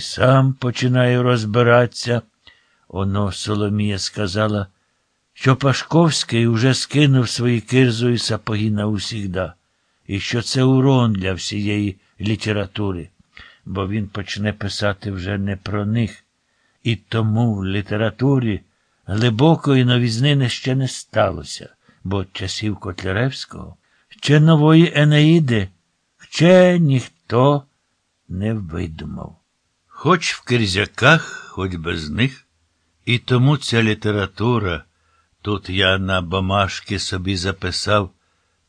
Сам починаю розбиратися. Оно Соломія сказала, що Пашковський уже скинув свої кирзу і сапоги навсігда, і що це урон для всієї літератури, бо він почне писати вже не про них. І тому в літературі глибокої новізнини ще не сталося, бо часів Котляревського ще нової Енеїди ще ніхто не видумав. Хоч в кирзяках, хоч без них, і тому ця література, тут я на бумажки собі записав,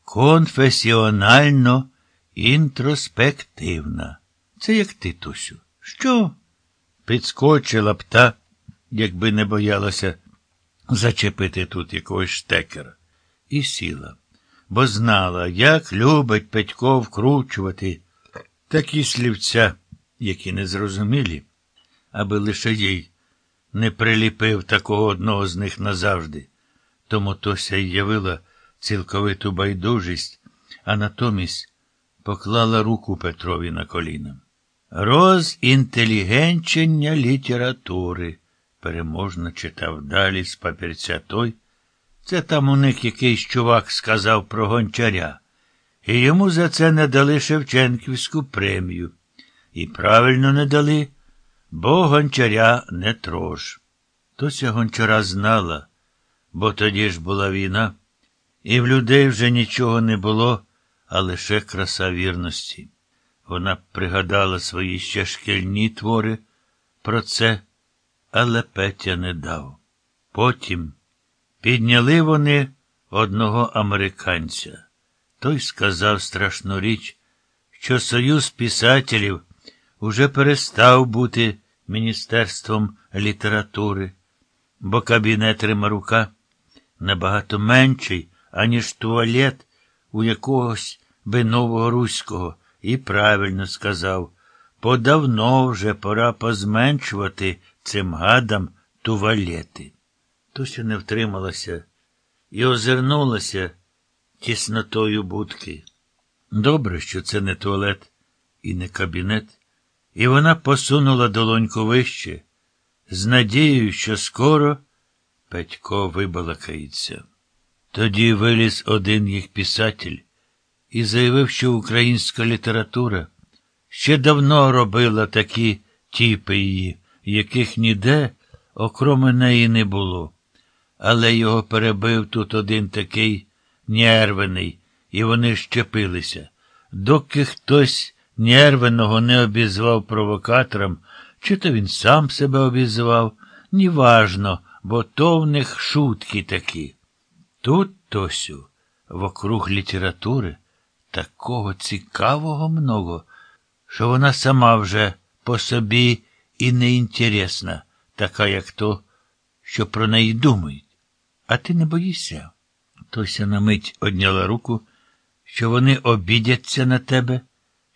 конфесіонально інтроспективна. Це як ти, Тусю. Що? Підскочила б та, якби не боялася зачепити тут якогось штекера. І сіла, бо знала, як любить Петько вкручувати такі слівця, які незрозумілі, аби лише їй не приліпив такого одного з них назавжди. Тому Тося й явила цілковиту байдужість, а натомість поклала руку Петрові на коліна. Розінтелігенчення літератури, переможно читав далі з папірця той. Це там у них якийсь чувак сказав про гончаря, і йому за це не дали Шевченківську премію. І правильно не дали, бо гончаря не трож. Тося гончара знала, бо тоді ж була війна, і в людей вже нічого не було, а лише краса вірності. Вона пригадала свої ще шкільні твори про це, але Петя не дав. Потім підняли вони одного американця. Той сказав страшну річ, що Союз писателів уже перестав бути Міністерством літератури, бо кабінет Римарука набагато менший, аніж туалет у якогось би нового руського, і правильно сказав, подавно вже пора позменшувати цим гадам туалети. Тося не втрималася і озирнулася тіснотою будки. Добре, що це не туалет і не кабінет, і вона посунула долоньку вище, з надією, що скоро Петько вибалакається. Тоді виліз один їх писатель і заявив, що українська література ще давно робила такі тіпи її, яких ніде, окроме неї, не було. Але його перебив тут один такий нервений, і вони щепилися. Доки хтось нервеного не обізвав провокатором, чи то він сам себе обізвав, неважно, бо то в них шутки такі. Тут, Тосю, вокруг літератури такого цікавого много, що вона сама вже по собі і не інтересна, така, як то, що про неї думають. А ти не боїшся? Тося на мить одняла руку, що вони обідяться на тебе,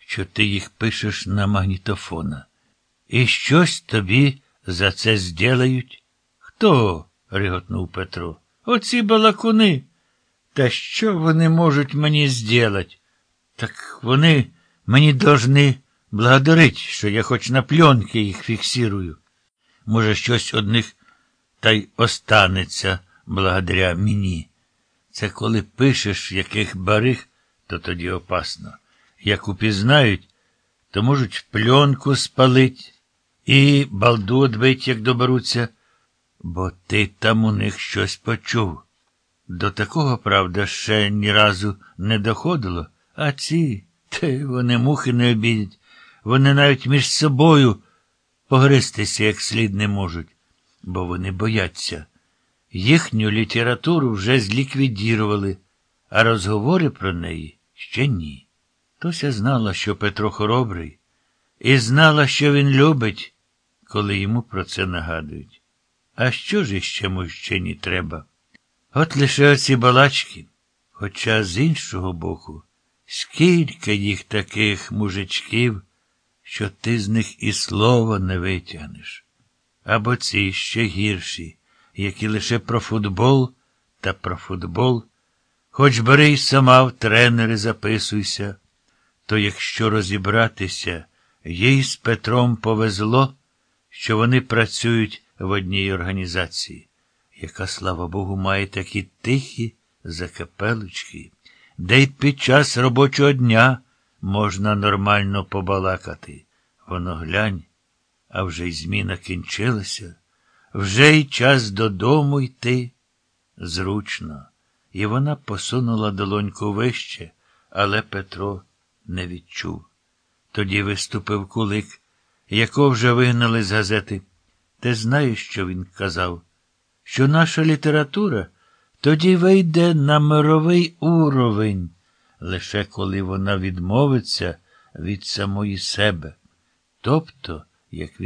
що ти їх пишеш на магнітофона. І щось тобі за це зділають? Хто? риготнув Петро. Оці балакуни. Та що вони можуть мені зділать? Так вони мені должны благодарить, що я хоч на пленки їх фіксирую. Може, щось одних та й останеться благодаря мені. Це коли пишеш яких барих, то тоді опасно. Як упізнають, то можуть пленку спалить і балду одбить, як доберуться, бо ти там у них щось почув. До такого, правда, ще ні разу не доходило, а ці, те вони мухи не обідять. Вони навіть між собою погристися як слід не можуть, бо вони бояться. Їхню літературу вже зліквідірували, а розговори про неї ще ні. Тося знала, що Петро хоробрий, і знала, що він любить, коли йому про це нагадують. А що ж іще мужчині треба? От лише оці балачки, хоча з іншого боку, скільки їх таких мужичків, що ти з них і слова не витягнеш. Або ці ще гірші які лише про футбол та про футбол, хоч бери й сама в тренери записуйся, то якщо розібратися, Їй з Петром повезло, що вони працюють в одній організації, яка, слава Богу, має такі тихі закапелочки, де й під час робочого дня можна нормально побалакати. Воно глянь, а вже й зміна кінчилася, вже й час додому йти. Зручно. І вона посунула долоньку вище, але Петро не відчув. Тоді виступив кулик, якого вже вигнали з газети. Ти знаєш, що він казав? Що наша література тоді вийде на мировий уровень, лише коли вона відмовиться від самої себе. Тобто, як він